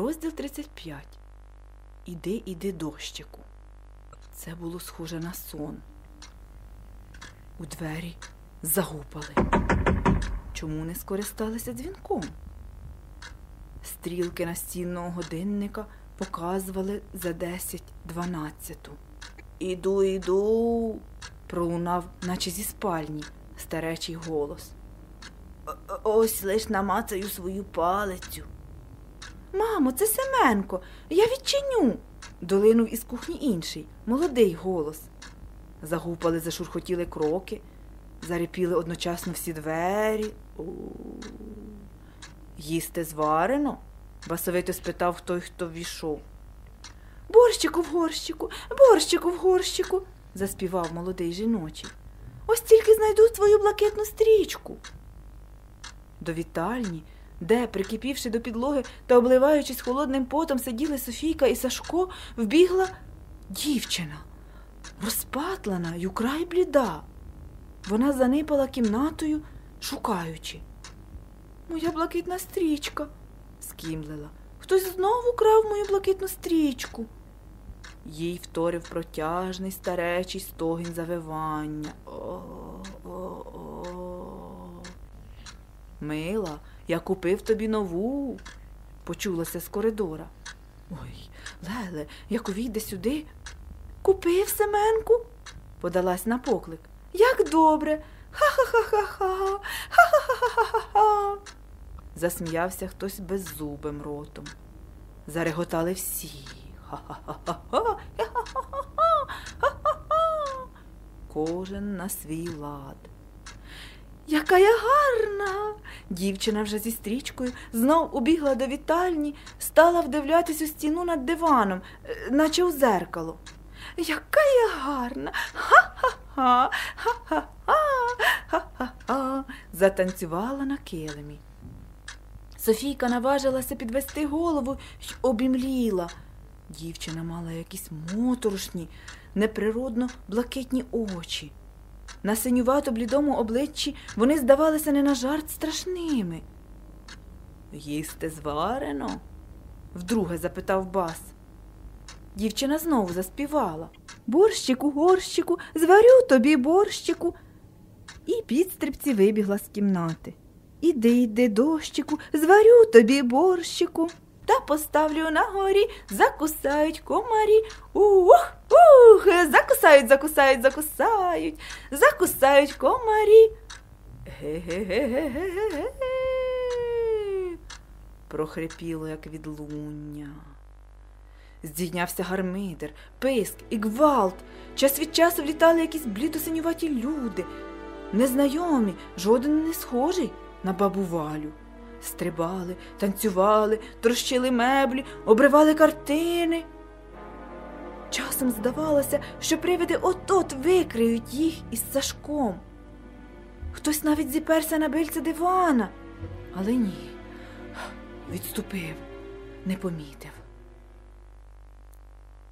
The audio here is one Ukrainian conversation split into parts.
Розділ 35. Іди, іди, дощику. Це було схоже на сон. У двері загупали. Чому не скористалися дзвінком? Стрілки настінного годинника показували за 10-12. Іду, іду, пролунав, наче зі спальні, старечий голос. Ось лиш намацаю свою палицю. Мамо, це Семенко, я відчиню. долинув із кухні інший, молодий голос. Загупали, зашурхотіли кроки, зарипіли одночасно всі двері. У. Їсти зварено? басовито спитав той, хто ввійшов. Борщику в горщику, борщику в горщику, заспівав молодий жіночий. Ось тільки знайду твою блакитну стрічку. До вітальні, де, прикипівши до підлоги та обливаючись холодним потом, сиділи Софійка і Сашко, вбігла дівчина, розпатлана й украй бліда. Вона занипала кімнатою, шукаючи. Моя блакитна стрічка, скімлила. Хтось знову крав мою блакитну стрічку. Їй вторив протяжний старечий стогін завивання. О-о-о. Мила, я купив тобі нову, почулося з коридора. Ой, Леле, як увійде сюди. Купив Семенку, подалась на поклик. Як добре. Ха-ха-ха-ха-ха. Ха-ха-ха-ха-ха. Засміявся хтось беззубим ротом. Зареготали всі. Ха-ха-ха-ха. Ха-ха-ха-ха. Ха-ха-ха. Кожен на свій лад. Яка я гарна. Дівчина вже зі стрічкою знов убігла до вітальні, стала вдивлятись у стіну над диваном, е, наче у зеркало. Яка я гарна. Ха-ха-ха, ха-ха-ха, ха-ха-ха. Затанцювала на килимі. Софійка наважилася підвести голову й обімліла. Дівчина мала якісь моторошні, неприродно блакитні очі. На синювато блідому обличчі вони здавалися не на жарт страшними. Їсти зварено? вдруге запитав бас. Дівчина знову заспівала. Борщику, горщику, зварю тобі борщику. І підстрибці вибігла з кімнати. Іди, йди, дощику, зварю тобі борщику. Та поставлю на горі, закусають комарі. Ух, ух, закусають, закусають, закусають, закусають комарі. Ге-ге-ге-ге-ге-ге. Прохрипіло, як відлуння. Здійнявся гармидер, писк і гвалт. Час від часу влітали якісь блідосинюваті люди. Незнайомі, жоден не схожий на бабу Валю. Стрибали, танцювали, трощили меблі, обривали картини. Часом здавалося, що привиди от-от викриють їх із Сашком. Хтось навіть зіперся на бильце дивана, але ні, відступив, не помітив.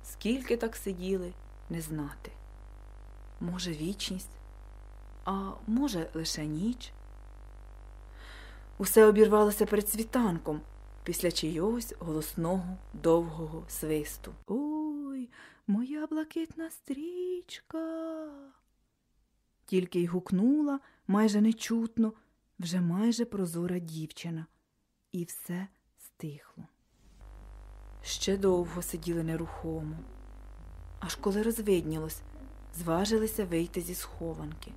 Скільки так сиділи, не знати. Може, вічність, а може, лише ніч. Усе обірвалося перед світанком після чийогось голосного довгого свисту. Моя блакитна стрічка. Тільки й гукнула майже нечутно, вже майже прозора дівчина, і все стихло. Ще довго сиділи нерухомо, аж коли розвиднілось, зважилися вийти зі схованки.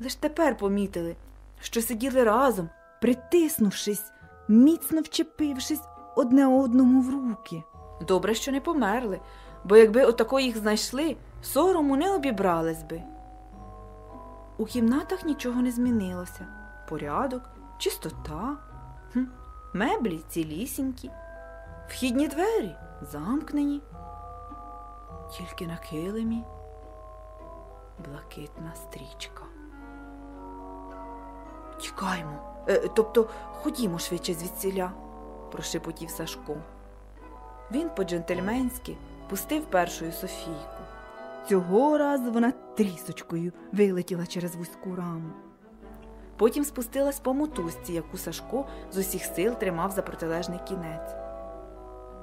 Лиш тепер помітили, що сиділи разом, притиснувшись, міцно вчепившись одне одному в руки. Добре, що не померли, бо якби отако їх знайшли, сорому не обібрались би. У кімнатах нічого не змінилося. Порядок, чистота, хм, меблі цілісінькі, вхідні двері замкнені, тільки на килимі блакитна стрічка. Тікаймо, е, тобто ходімо швидше звідсіля, прошепотів Сашко. Він по-джентльменськи пустив першою Софійку. Цього разу вона трісочкою вилетіла через вузьку раму. Потім спустилась по мотузці, яку Сашко з усіх сил тримав за протилежний кінець.